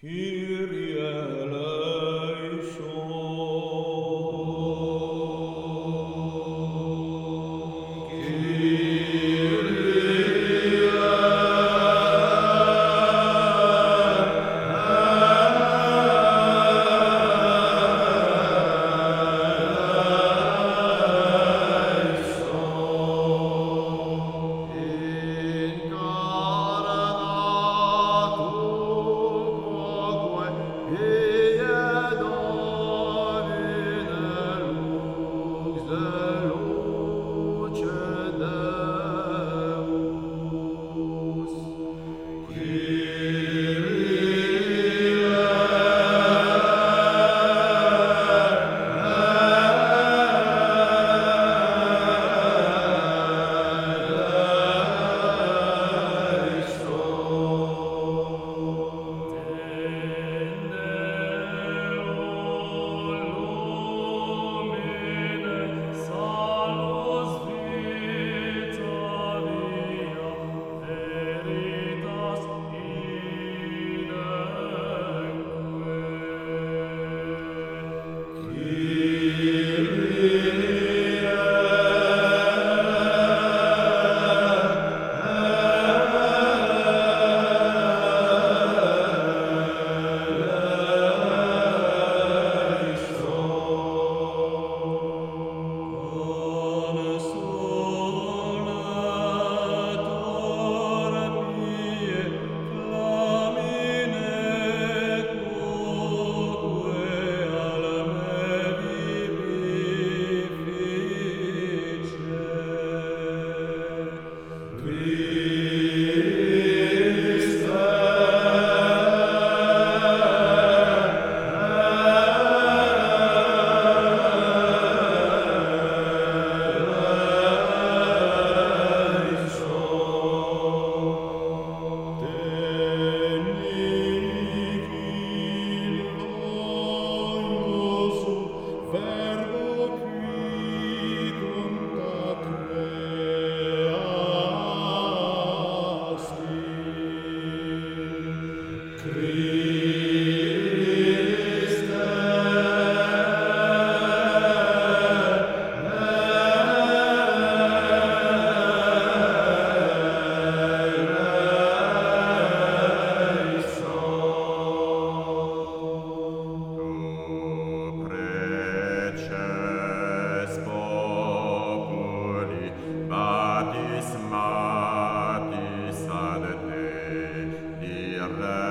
Matis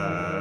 Uh...